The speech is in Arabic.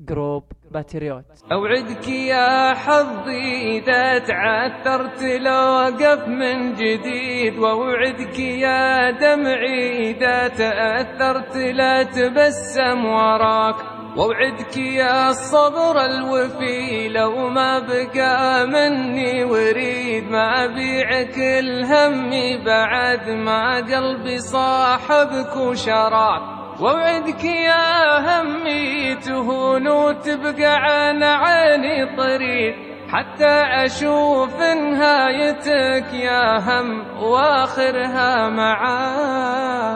جروب باتريوت. أوعدك يا حظي إذا تعثرت لوقف من جديد وأوعدك يا دمعي إذا تأثرت لا تبسم وراك. وأوعدك يا الصبر الوفي لو ما بقى مني وريد ما أبيعك الهم بعد ما قلبي صاحبك وشراك ووعدك يا تهون وتبقى عن عيني طريق. حتى أشوف نهايتك يا هم وآخرها معاك.